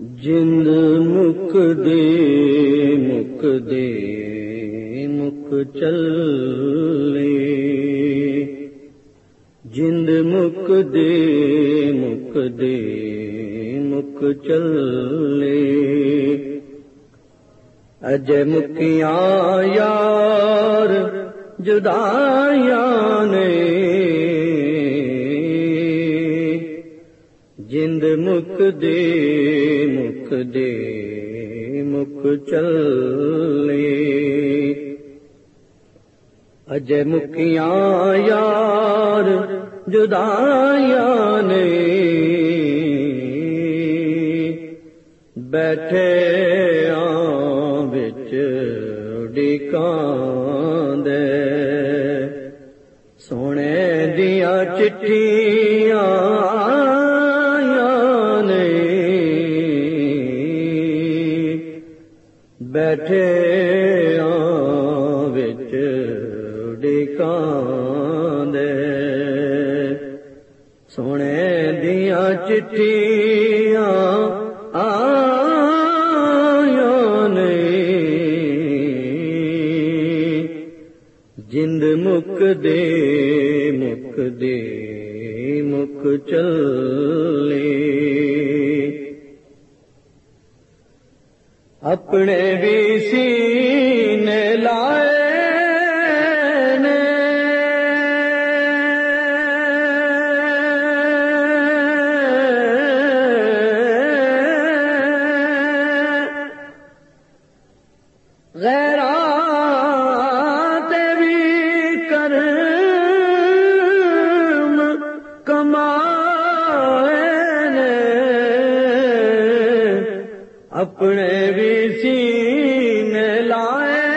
جند مک دے مک دے مک چل جند مک دے مک دے اجے مکیاں یار جدایاں نے۔ جند مک دے مک دے، مک چل اجے مکیاں یار، جدائیاں نے۔ بیٹھے بچ دے۔ سونے دیا چٹیاں چڑی کاندے سونے دیا چٹیاں آیا جند مک دے مک دے، مک چلے۔ اپنے بھی سی غیرات بھی کرم کمائے اپنے بھی سینے لائے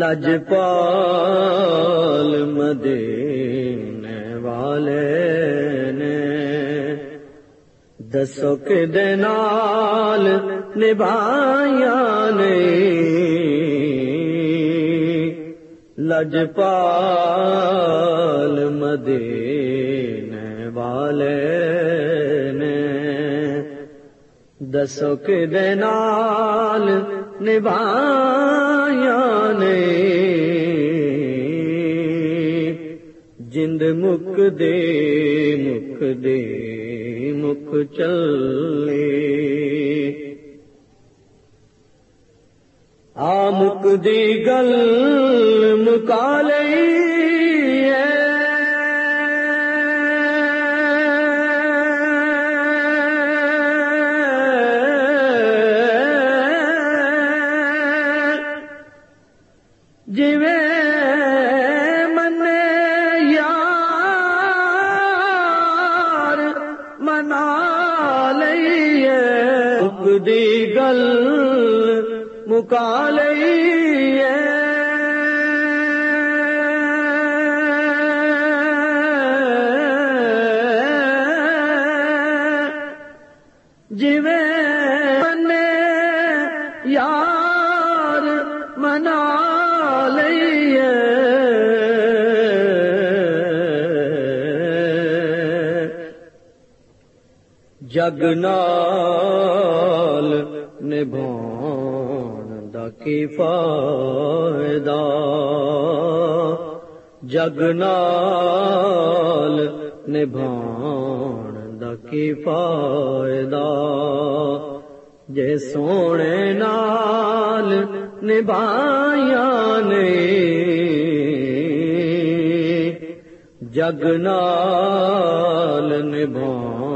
لجپال مدینے والے نے دسو کہ دنال نبھایا نے لجپال مدینے والے نے دسو نبھایا نے جند مک دے مک دے، مک چلے۔ آ مک دی گل مکا منا لئیے دی گل مکا لئیے۔ جی جگ نال نبھان دا کی فائدہ؟ جگ نبھان کی فائدہ؟ جے سونے نال نبھائیاں نے جگ نبھان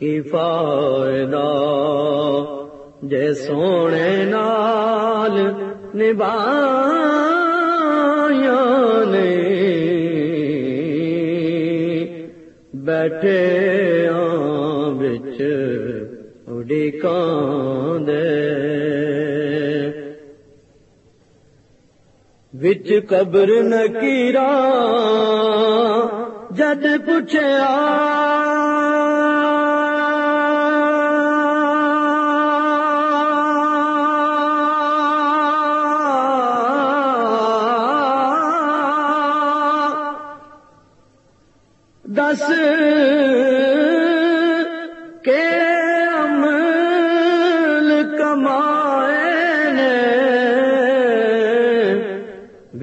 ਕੀ ਫਾਇਦਾ ਜੇ ਸੋਹਣੇ ਨਾਲ ਨਿਭਾਇਆ ਨੇ ਬੈਠੇ ਆਂ ਵਿੱਚ ਉਡੀਕਾਂ ਦੇ ਵਿੱਚ ਕਬਰ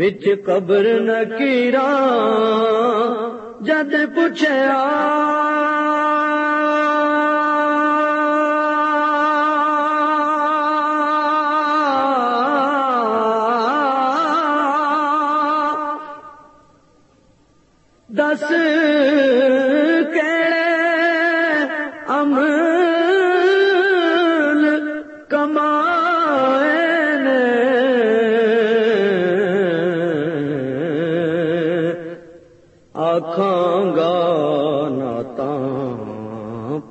بچ قبر نہ جد پوچھا دس کے امر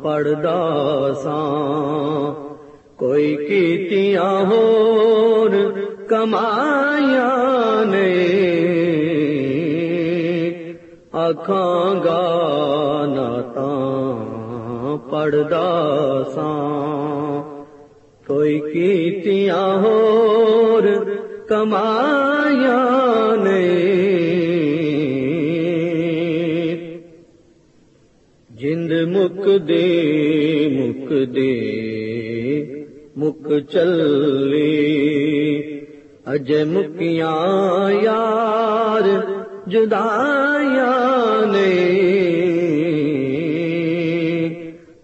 پڑدا ساں۔ کوئی کیتیاں ہور کمایا نے۔ آکھاں گا نتا پڑدا ساں۔ کوئی کیتیاں ہور کمایا نہیں ہند مک دے مک دے، مک چلے۔ اج مکیا یار، جدائیاں نے۔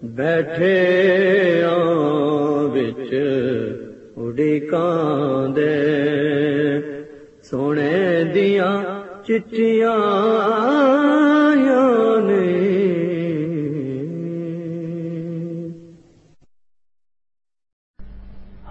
بیٹھے دے۔ سونے دیا چٹیاں نے۔